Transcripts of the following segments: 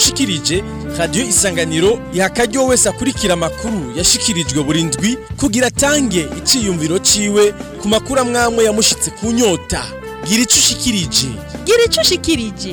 ushikirije radiyo isanganiro yakaryo wese akurikira amakuru yashikirijwe Burindwi kugira atange icyiyumviro ciwe ku makuru amwamwe yamushitse ku nyota gira icyo ushikirije gira icyo ushikirije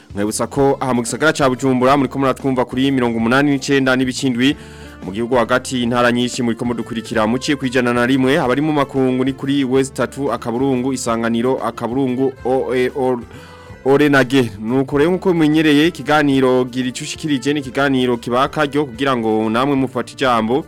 mwibutsa ko aha mu gisagara cya bujumbura muri ko muratwumva kuri mirongo umunani n'icyenda n'ibikindwi mu gihugu hagati intara nyinshi muri ko mudukurikira muciye kwijana na rimwe abari mu makungu ni kuri West tatu akaburungu isanganiro akaburungu OEO Orenage nuko rero nkuko mumenyereye ikiganiro giricushikirije ni ikiganiro kibaka ryo kugira ngo namwe mufate ijambo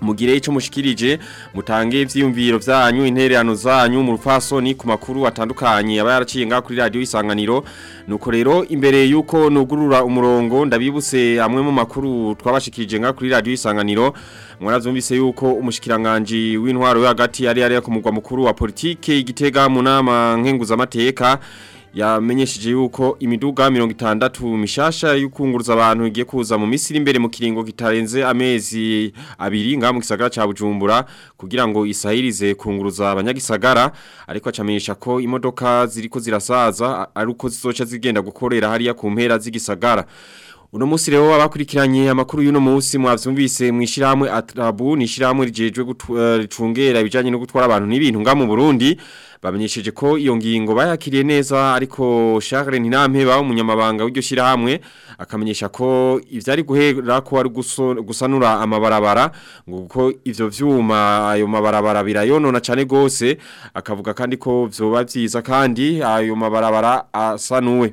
mugire icyo mushikirije mutange ivyiyumviro byanyu intererano zanyu mu rufasoni ku makuru atandukanye aba yaraciye kuri radio isanganiro nuko rero imbere yuko nugurura umurongo ndabibuse amwe mu makuru twabashikirije nga kuri radio isanganiro mwarazumvise yuko umushikiranganje w'intwaro yo hagati yari yari mugwa mukuru wa politike igitega mu nama nkenguza amateka yamenyesheje yuko imiduga mirongo itandatu mishasha yukunguruza abantu igiye kuza mu misiri imbere mu kiringo kitarenze amezi abiri nga mu gisagara cya bujumbura kugira ngo isahirize kunguruza abanyagisagara ariko acamenyesha ko imodoka ziriko zirasaza ariko uko zizoca zigenda gukorera hariya ku mpera z'igisagara uno munsi rero abakurikiranye amakuru y'uno munsi mwavyumvise mu ishiramwe Atrabu ni ishiramwe rijejwe gucungera eh, ibijanye no gutwara abantu n'ibintu nga mu Burundi bamenyesheje ko iyo ngingo bayakiriye neza ariko Charles Ntinampe ba umunyamabanga w'iryo shiramwe akamenyesha ko ivyari guhera ko ari gusanura amabarabara ngo ko ivyo vyuma ayo mabarabara birayonona cyane gose akavuga kandi ko vyoba vyiza kandi ayo mabarabara asanuwe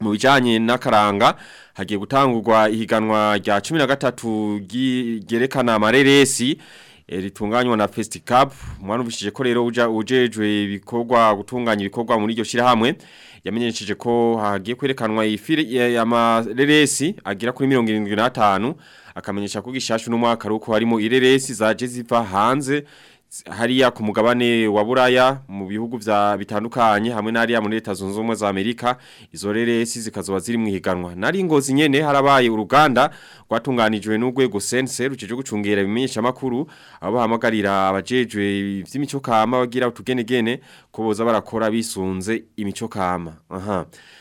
mu bijyanye n'akaranga hagiye gutangurwa ihiganwa rya cumi na gatatu ryerekana amareresi eh, ritunganywa na fesitikapu umwana ubishije ko rero ujejwe ibikorwa gutunganya ibikorwa muri iryo shyirahamwe yamenyesheje ko hagiye kwerekanwa amareresi agera kuri mirongo irindwi n'atanu akamenyesha ko gishasha n'umwaka ari uko harimo ireresi zaje ziva hanze hariya ku mugabane wa buraya mu bihugu bya bitandukanye hamwe n'ariya muri leta zunze za amerika izo reresi zikazoba ziri mw'ihiganwa nari ngozi nyene harabaye uruganda rwatunganijwe n'urwego sense rukije gucungera ibimenyesha makuru abo bahamagarira abajejwe by'imico kama bagira utugene ko boza barakora bisunze imico kama aha uh -huh.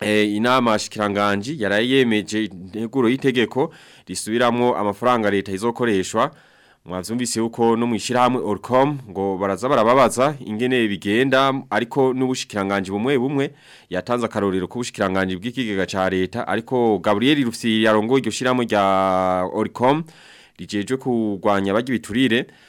Eh, inama shikiranganji yaraye integuro y'itegeko risubiramo amafaranga leta izokoreshwa mwavyumvise uko no mwishiramwe Orcom ngo baraza barababaza ingene bigenda ariko n'ubushikiranganje bumwe bumwe yatanze akarorero ku bw'ikigega ca leta ariko Gabriel Rufsi yarongo iryo shiramwe rya Orcom rijejwe kugwanya bagi biturire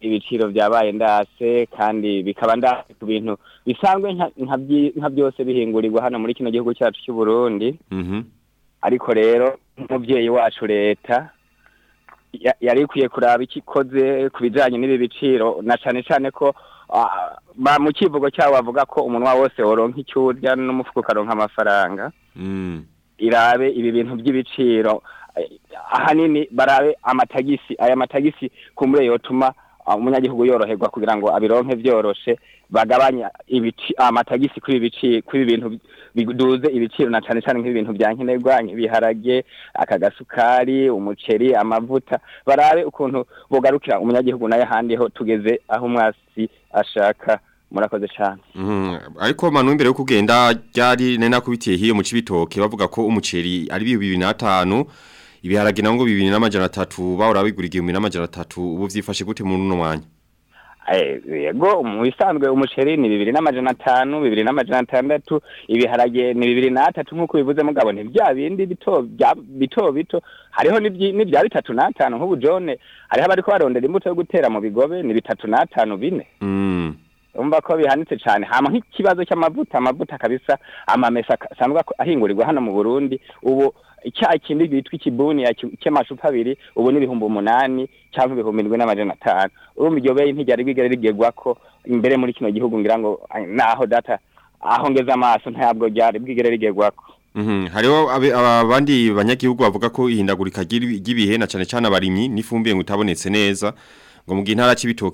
ibiciro byabaye ndase kandi bikaba ndase ku bintu bisanzwe nka byose bihingurirwa hano muri kino gihugu cyacu cy'u Burundi mm-hmm. ariko rero umubyeyi wacu leta yari ikwiye kuraba ikikoze ku bijyanye n'ibi biciro na cyane cyane ko Ah, ba mu kivugo cyabo bavuga ko umunwa wose woronka icyo urya n'umufuka ukaronka amafaranga hmm. irabe ibi bintu by'ibiciro ahanini barabe amatagisi aya matagisi kumure yotuma ah, umunyagihugu yoroherwa kugira ngo abironke byoroshe bagabanya amatagisi kuri ibi bintu biduze ibiciro na cyane cyane nk'ibintu bya nkenerwa nk'ibiharage aka gasukari umuceri amavuta barabe ukuntu bugarukira umunyagihugu nayo ahandi ho tugeze aho umwasi ashaka murakoze cyane mm, ariko manu imbere yo kugenda ryari nena kubitiye hiyo mu cibitoke bavuga ko umuceri ari 2005 ibiharage nango 2013 bahora bigura 2013 ubu vyifashe gute muri no mwanya Eh, yego mu bisanzwe umuceri ni bibiri n'amajana atanu bibiri n'amajana atandatu ibiharage ni bibiri n'atatu nk'uko bivuze mugabo ni bya bindi bito bito bito hariho n'ibya bitatu n'atanu nk'ubujone hariho abariko barondera imbuto yo gutera mu bigobe ni bitatu n'atanu bine mm. umva ko bihanitse cyane hama nk'ikibazo cy'amavuta amavuta kabisa amamesa asanzwe ahingurirwa hano mu burundi ubu icyayi kindi bitwa ikibuni cy'amacupa abiri ubu ni ibihumbi umunani cyangwa ibihumbi indwi n'amajana atanu urumva iryo beyi ntiryari rwigari rigerwa ko imbere muri kino gihugu ngira ngo naho data aho ngeze amaso ntabwo byari ryari bwigere rigerwako mhm. hariho abandi banyagihugu bavuga ko ihindagurika ry'ibihe na cyane cyane abarimyi n'ifumbire ngo itabonetse neza ngo mu gihe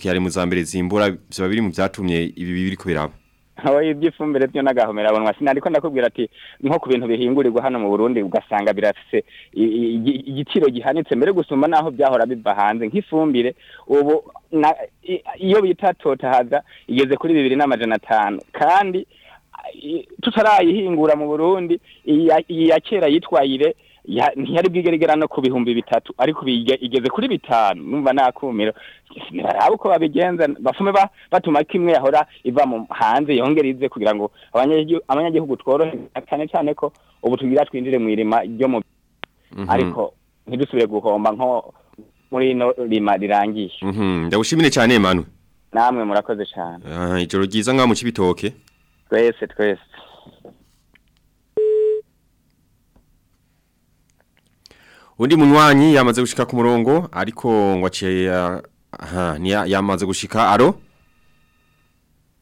hari mu za mbere zimbura biba biri mu byatumye ibi biri kubiraba habaye iby'ifumbire byo n'agahomera abonwa sinari ko ndakubwira ati nko ku bintu bihingurirwa hano mu Burundi ugasanga birafise igiciro gihanitse mbere gusumba naho byahora biva hanze nk'ifumbire ubu iyo bita totahaza igeze kuri bibiri n'amajana atanu kandi tutarayihingura mu Burundi iya kera yitwayire ntiyari bwigerigera no ku bihumbi bitatu ariko igeze kuri bitanu numva nakumira ntibaraba uko babigenza bafume batuma kimwe yahora iva mu hanze yongera kugira ngo abanyagihugu tworohe cyane cyane ko ubu tugira twinjire mu irima ryo mu mhm. ariko ntidusubire guhomba nko muri ino rima rirangiye mhm. ndagushimire cyane manu namwe murakoze cyane ah, ijoro ryiza ngaho mu cyibitoke twese twese undi munywanyi yamaze gushika ku murongo ariko ngo aciye aha yamaze gushika aro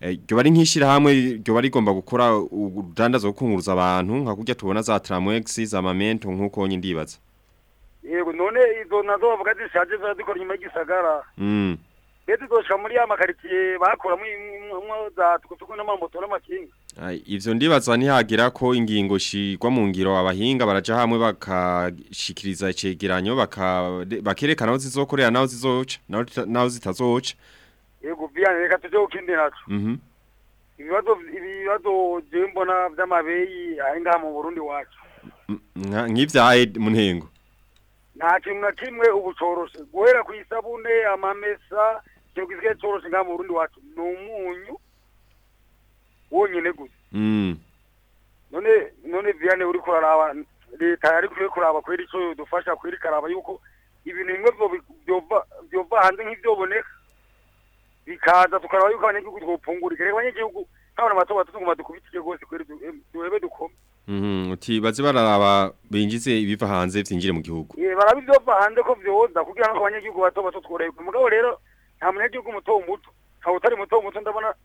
eh, ryo bari nkishira ryo bari gomba gukora udandaza zo kunguruza abantu nka kujya tubona za Tramwex za Mamento nkuko nyi ndibaza Yego none izo nazo bavuga zishaje zadikora nyuma y'igisagara mm. twe tugoshwa muri ya makaritsiye bakuramo za tukutuku n'amamoto n'amakinga ivyo ndibaza ntihagira ko ingingo shigwa mu ngiro abahinga baraja hamwe bakashikiriza icegeranyo bakerekana aho zizokorera n'aho zizoca n'aho zitazoca yego biyane reka tujye kukindi naco mhm. ibibazo ibibazo jewe mbona vy'amabeyi ahingaha mu burundi wacu nk'ivyahe mu ntengo nta kintu na kimwe ubu guhera ku isabune amamesa ikintu cyoroshe ngaha mu burundi wacu ni umunyu wonyine gusa mm. none none viyane uri kuraraba leta yari kuri kuraba kwera icyo dufasha kwera karaba yuko ibintu bimwe byova hanze nk'ibyoboneka bikaza tukaraba yuko abanyagihugu twopfungura ikareka abanyagihugu nk'abantu bato bato tugomba dukubitike rwose kwera duhebe dukome mm-hmm. uti baze bararaba binjize ibiva hanze byinjire mu gihugu baraba ibyova hanze ko byoza kugira ngo abanyagihugu bato bato tworoherwe mugabo rero nta munyagihugu muto muto ntawe utari muto muto ndabona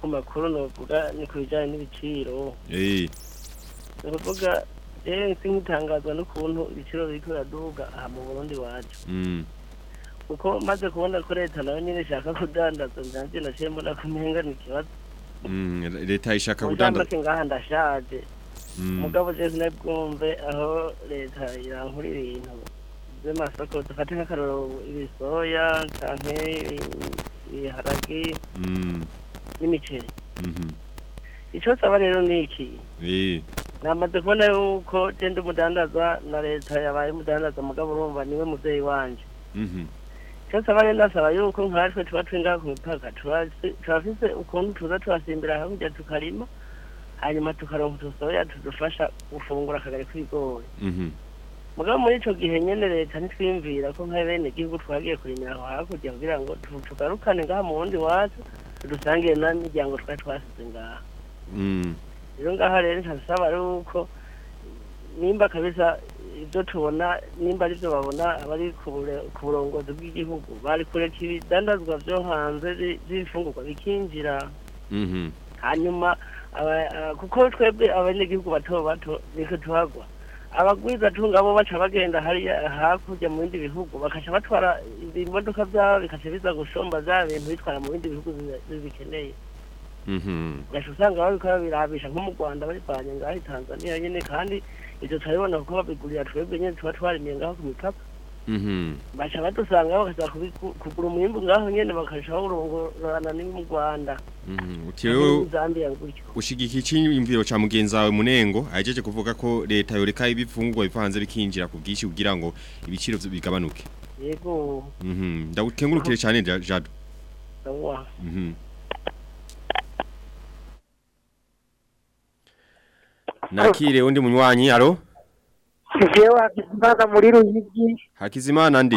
ku makuru navuga ni ku bijyanye n'ibiciro ni ukuvuga rero eh, nsi nk'itangazwa n'ukuntu ibiciro biri biraduga aha mu burundi wacu hmm. kuko maze kubona ko leta nawe nyine ishaka kudandaza byanjye nashye mbona ko umenga ni ikibazo hmm, leta ishaka kudandaza ngaha ndashaje hmm. mugabo jeje nabwumve aho leta irankura ibintu by'amasoko dufate nk'akarorero ibisoya cyane ibiharage n'imiceri mm-hmm. ikibazo aba rero ni iki namaze kubona yuko genda umudandaza na leta yabaye umudandaza mugabo urumva niwe mubyeyi wanjye cyose mm-hmm. abari nasaba yuko nkatwe tuba turi ku mipaka turafise ukuntu tuza turasimbira hakurya tukarima hanyuma tukaronka udusoya tudufasha gufungura akagari k'ibigori mugabo mm-hmm. muri icyo gihe nyene leta ntitwiyumvira ko nka bene gihugu twagiye kurimira aho hakurya kugira ngo tugarukane ngaha mu wundi wacu rusange n'imiryango twari twasize ngaha mm. rero ngaha rero ntabisaba ari uko nimba kabisa ibyo tubona nimba aribyo babona abari ku burongozi bw'igihugu bari kureka ibidandazwa byo hanze by'ibifungurwa bikinjira mm-hmm. hanyuma kuko twebwe abanyagihugu bato bato niko tuhagwa abagwiza tunga abo baca bagenda hari hakurya mu bindi bihugu bakaca batwara imodoka byabo bikaca biza gushomba za bintu bitwara mu bindi bihugu mhm. Gasho sanga usanga babikora birabisha nko mu rwanda bari ngaho i tanzania nyine kandi ibyo turabibona kuko babigurira twebwe nyene tuba imyenga ngaho ku mipaka Mm-hmm. baca badusanga bakazajya kugura umwimbi ngaho nyine bakarushaho kurongorana n'ibi mu rwanda ushyigikira icyiyumviro cya mugenzi wawe munengo ahejeje kuvuga ko leta yoreka ibifungwa bivanze bikinjira ku bwinshi kugira ngo ibiciro bigabanuke yego mm-hmm. ndabukengurukire cyane jado mm-hmm. nakire undi munywanyi aro Kijewa hakizimana muri ruyigi hakizimana ndi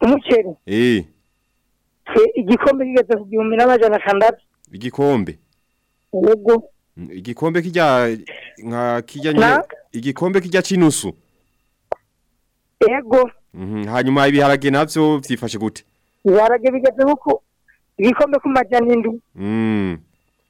umuceri eee eh. eh, igikombe kigeze ku gihumbi n'amajana atandatu igikombe ego igikombe kijya nka kijya nyine igikombe kijya cy'inusu ego mhm. hanyuma ibiharage nabyo byifashe gute ibiharage bigeze nkuko ibikombe ku majyana indwi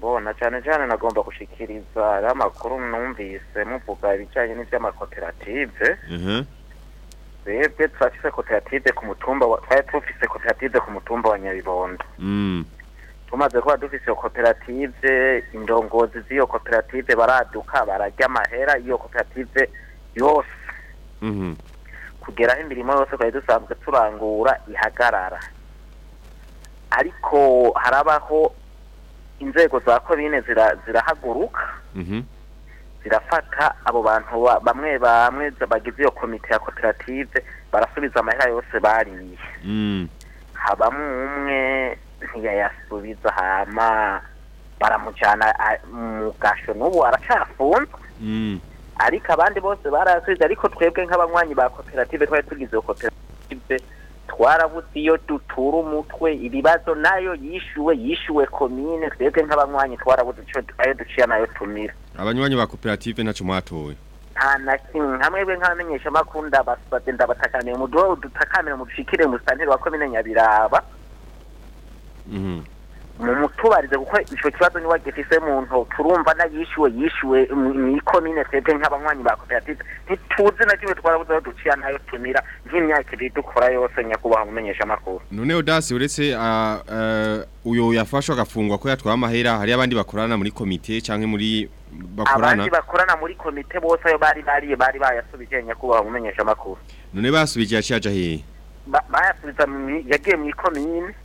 bona cyane cyane nagomba gushyikiriza amakuru numvise muvuga ibijyanye n'iby'amakoperative mhm. twebwe twafise koperative ku mutumba twari dufise koperative ku mutumba wa nyabibondo mm. tumaze kuba dufise iyo koperative indongozi z'iyo koperative baraduka bararya amahera iyo koperative yose mhm. kugera imirimo yose twari dusanzwe turangura ihagarara ariko harabaho inzego za komine zirahaguruka mhm. zirafata abo bantu bamwe bamwe bagize iyo komite ya koperative barasubiza amahera yose bariye mm. habamo umwe ntiyayasubiza hama baramujyana mu gasho n'ubu aracafunzwe mm. ariko abandi bose barasubiza ariko twebwe nk'abanywanyi ba koperative twari tugize iyo koperative twarabutse iyo dutura umutwe ibibazo nayo yishyuwe yishyuwe komine twebwe nk'abanywanyi twarabutse ayo duciye nayo tumira abanywanyi ba koperative ntacyo mwatoye nta na kimwe hamwe we nk'abamenyesha amakuru ndabasabye ndabatakaniye umuduho dutakamira mudushikire mu santire wa komine nyabiraba mhm. mumutubarize kuko ico kibazo niwe gifise muntu turumva nayishyuwe yishyuwe mw'ikomine twebwe nk'abanywanyi ba koperative ntituzi na kimwe twarabuze aho duciye ntayo tumira nk'imyaka ibiri dukora yose nyakubahwa umumenyesha amakuru none udasi uretse uyu yafashwe agafungwa ko yatwaye amahera hari abandi bakorana muri komite canke muri bakorana abandi bakorana muri komite bose ayo bari bariye bari bayasubije nyakubahwa umumenyesha amakuru none basubije yaciye aja hehe bayasubiza yagiye mw'ikomine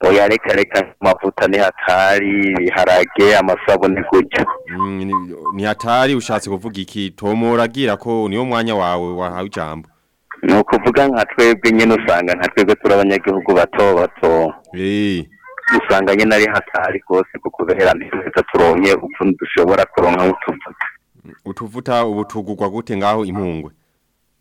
oya reka reka amavuta ntihatari ibiharage amasabune gutyo mm, ntihatari ushatse kuvuga iki tomo uragira ko niyo mwanya wawe wahawe ijambo ni ukuvuga nka twebwe nyine usanga nka twebwe turi abanyagihugu bato bato usanga nyine ari hatari rwose kuko kubera neza turonye ukuntu dushobora kuronka nk'utuvuga utuvuta ubutugurwa gute ngaho impungwe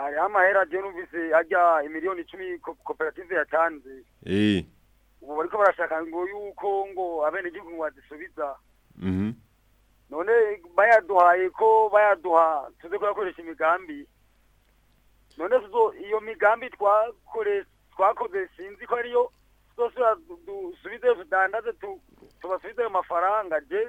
hari amahera je numvise ajya imiliyoni 10 koperative yatanze eh ubu bariko barashaka ngo yuko ngo abenegihugu ngo badisubiza mhm. none bayaduhaye ko bayaduha tuze kuyakoresha imigambi none iyo migambi twakoze sinzi ko ariyo dusubize tudandaze tubasubize ayo mafaranga je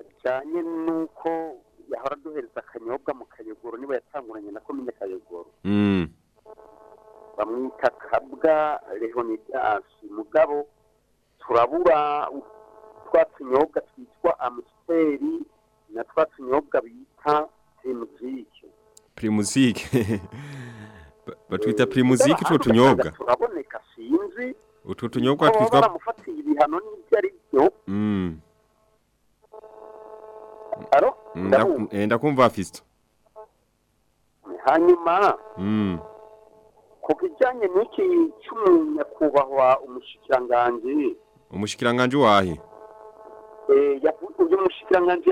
ajyanye n'uko yahora duhereza akanyobwa mu kayogoro niba yatanguranye na komine kayogoro mm. bamwita kabwa asi mugabo turabura twa tunyobwa twitwa amusiteri na twa tunyobwa bita primuzike primuzike batwita eh, primuzike utwo tunyobwa turaboneka sinzi utwo tunyobwa twitwa baramufatiye ibihano n'ibyo ari byo mm. aro mm, eh, ndakumva fisto eh, hanyuma mm. ku bijyanye n'iki cy'umunyakubahwa umushikiranganje umushikiranganje wahe Eh, uyu mushikiranganji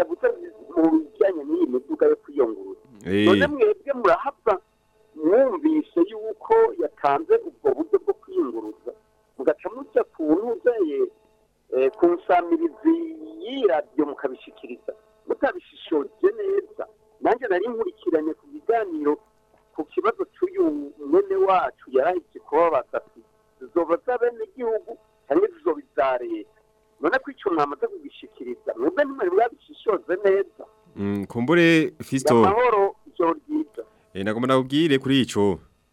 mu bijyanye n'iyi miduga yo kwiyungurura eh. none mwebwe murahapfa mwumvise yuko yatanze ubwo buryo bwo kwiyunguruza mugaca mujya ku ntuzaye eh, ku nsamirizi y'iradiyo mukabishyikiriza mutabishishoje neza nanjye nari nkurikiranye ku biganiro ku kibazo cy'uyu mwene wacu yarahise kuba basasi zizoba z'abenegihugu cyangwa zizoba iza leta nuna none ko icyo mwamaze kugishikiriza mwebwe nimwe mwabishishoze zeneza mm, kumbure fisto ya amahoro ijoro ryiza eh, nagomba nakubwire kuri ico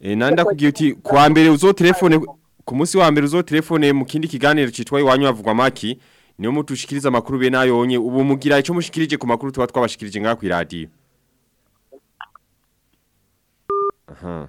Eh nanda kugiuti kwa mbele uzo telefone kumusi wa mbele uzo telefone mu kindi kiganiro citwa wa bavugwa maki niyo mutushikiriza amakuru be nayonye ubu mungira ico shikirije kumakuru tuwa tukwa wa shikirije ku radio. Aha. Uh -huh.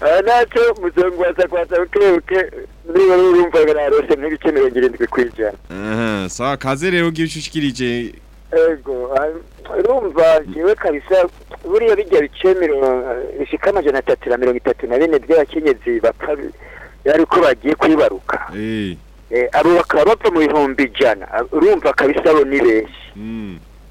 aha ntacyo umuzungu wasakwasa buke niba rero ah, urumva narose nk'ibice mirongo irindwi ku ijana sawa kaze rero ugiye ushyikirije ego urumva ngewe kabisa buriya bijya bice bishika amajana atatu na mirongo itatu na bine by'abakenyezi bapfa ariko bagiye kwibaruka eh. Eh, abo bakaba bapfa mu bihumbi ijana urumva kabisa bo ni benshi mm.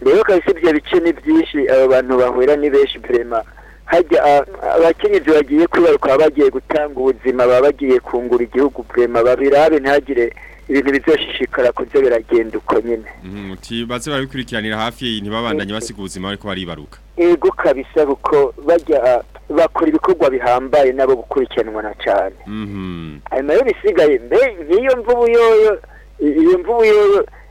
rero kabisa ibyo bice ni byinshi abo bantu bahura ni benshi burema Ah, abakenyezi bagiye kwibaruka bagiye gutanga ubuzima baba bagiye kungura igihugu burema babirabe ntagire ibintu bizoshishikara kubyo biragenda uko nyine mm, baze barabikurikiranira hafi ntibabandanye basiga ubuzima ariko baribaruka ego kabisa kuko bajya ah, bakora ibikorwa bihambaye nabo gukurikiranwa na cyane mhm. ayo nayo bisigaye mbe nk'iyo mvubu yoyo iyo mvubu yoyo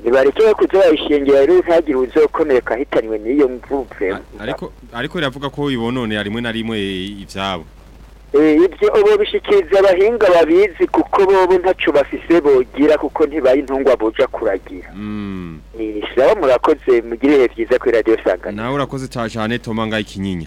ntibareke kujya bayishengera rero ntagire uzokomeka ahitanywe n'iyo mvugo ariko ariko riravuga ko ibonone rimwe na rimwe ibyabo Eh, ibyo ubu bishikiriza abahinga babizi kuko bobo ntacyo bafise bogira kuko ntibaye intungwa buja kuragira mm. eh, shyiraho murakoze mugire ibihe byiza kuri radiyo sanganya nawe urakoze cyane toma ngaho ikinyinya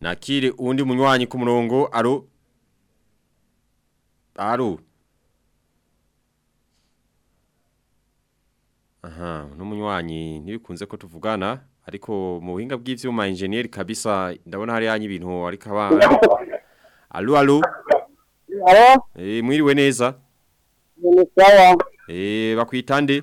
Nakiri undi munywanyi ku murongo aro aro Aha, munywanyi nibikunze ko tuvugana ariko mu buhinga bw'ivyuma engineer kabisa ndabona hari yanyu ibintu ariko abana alu alu Alo Eh mwiriwe neza Ni sawa Eh bakwita nde?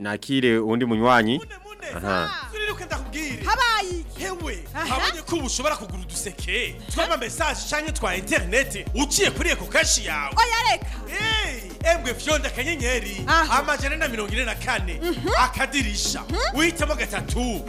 nakire undi munywanyi habaye hewe abonye ko ushobora kugura uduseke twama message cyangwa twa internet uciye kuri eko kashi yawe oya reka emwe fyonda akanyenyeri ah. amajana na mirongo ine na kane mhm. akadirisha uhitamo mhm. gatatu mhm.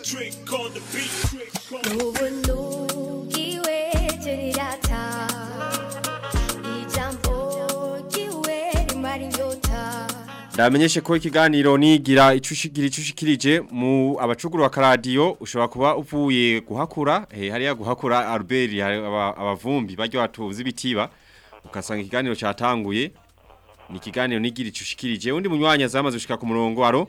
Drink on the beat. Drink on the beat. ndamenyeshe ko ikiganiro nigira icushikira icushikirije mu abacuguru akaradiyo ushobora kuba uvuye guhakura he eh, hariya guhakura Albert abavumbi baryo batuvuze ibitiba ukasanga ikiganiro cyatanguye ni ikiganiro nigira icushikirije undi munywanya zamaze gushika ku murongo aro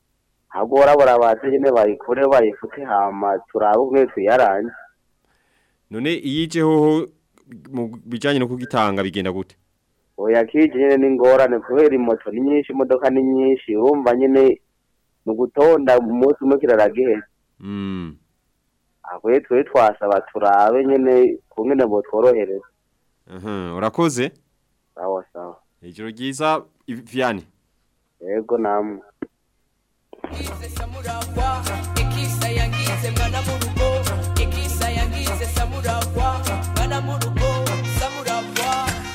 ntabwo mm. barabara bazi nyine bayikure bayifute hama turabe umwe tuyarange none iyo ijeho mu bijyanye no kugitanga bigenda gute oya kije nyine ni ingorane kubera imoto ni nyinshi imodoka ni nyinshi wumva nyine ni ugutonda umunsi umwe kiraragiheza mm. ahuye twe twasaba turabe nyene kungene botworohereza mhm urakoze sawa sawa ijoro ryiza vyani yego namwe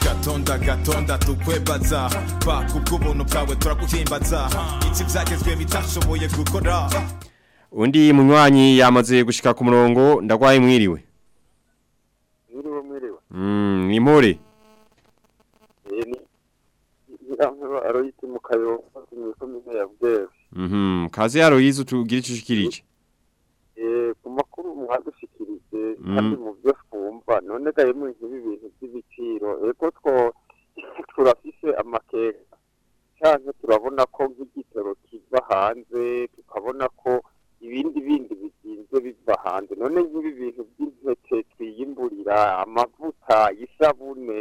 gatonda gatonda tukwebaza bakubw'ubuntu bwawe turaguhimbaza iki byagezwe bitashoboye gukora undi munywanyi yamaze gushika ku murongo ndagwaye mwiriwe mwiriwe mwiriwe mm ni mpore aroyiti mu kayo mu komine ya bwera mhm kaze aroyizi tugira icyo ushikirije eh ku makuru mwadushikirije mm. kandi mu byo twumva none gaye mu ibintu by'ibiciro eko eh, two turafise amakeka cyane turabona ko nk'igitero kiva hanze tukabona ko ibindi bindi bizinze biva hanze none nk'ibi bintu by'impeke twiyimburira amavuta y'isabune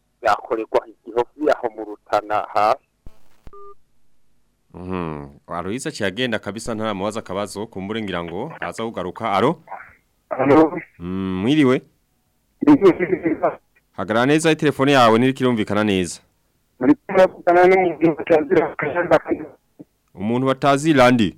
byakorerwa igihofu yaho mu aro hasi mhm. aroyiza kabisa nta mubaza akabazo kumbure ngo aza kugaruka aro mm, mwiriwe hagarara neza iyi telefone yawe niri kirumvikana neza umuntu batazi irandi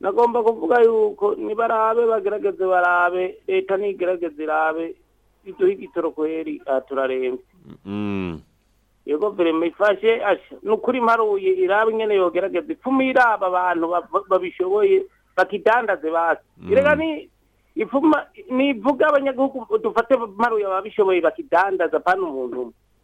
nagomba kuvuga yuko nibarabe bagerageze barabe leta ntigerageze irabe iduha igitoro koheri aha turarembye yego verema ifashe ni ukuri mparuye iraba nyine yogerageza ipfumu iraba abantu babishoboye bakidandaze basi mm. irega ni ivuga abanyagihugu dufate mparuye ababishoboye bakidandaza apana umuntu umwe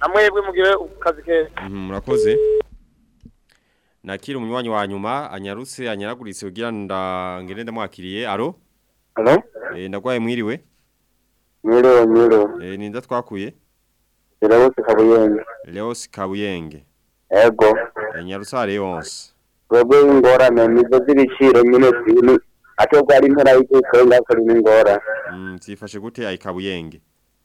namwebwe mugire akazi keza murakoze nakiri umunywanyi wa nyuma anyarutse anyaraguritse nda ngende ndamwakiriye aro alo eh ndagwaye mwiriwe mwiriwe mwiriwe eh ninda twakuye Leos Kabuyenge Leos Kabuyenge Ego eh nyarutse Leos Gogo ingorane nizo zibiciro nyine zinu atobwa ari ntara y'ikuko ngakora ingorane Mm gute ayikabuyenge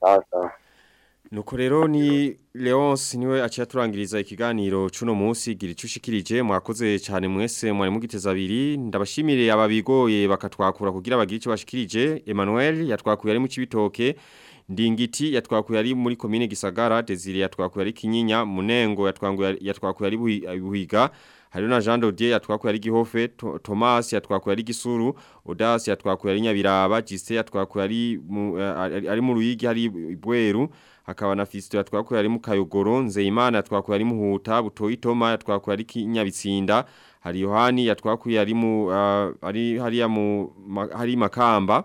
sawa sawa nuko rero ni leonce niwe aciye aturangiriza ikiganiro cy'uno munsi gira icyo ushikirije mwakoze cyane mwese mwari mugiteza abiri ndabashimire ababigoye bakatwakura kugira bagire icyo bashikirije Emmanuel yatwakuye ari mu kibitoke ndingiti yatwakuye ari muri komine gisagara desire yatwakuye ari kinyinya munengo yatwakuye ari buhiga hariho na jean dodier yatwakuye ari gihofe thomas yatwakuye ari gisuru odasi yatwakuye ari nyabiraba gise yatwakuye ari mu eh, ruyigi hari ibweru akaba na Fiston yatwakuye ari mu Kayogoro Nzeyimana yatwakuye ari mu Huta Butoyitoma yatwakuye ari Kinyabitsinda hari Yohani yatwakuye ari mu uh, ari hariya mu ma, hari Makamba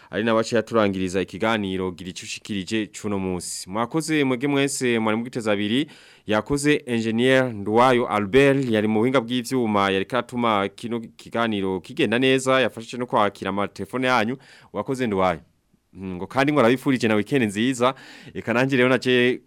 ari nabace yaturangiriza ikiganiro gira icushikirije cuno munsi mwakoze mwege mwese mwari mugiteza abiri yakoze engineer Ndwayo Albert yari mu bw'ivyuma yari katuma kino kiganiro kigenda neza yafashije no kwakira amatelefone yanyu wakoze Ndwayo mm, ngo kandi ngo arabifurije na weekend nziza eka nanjye rero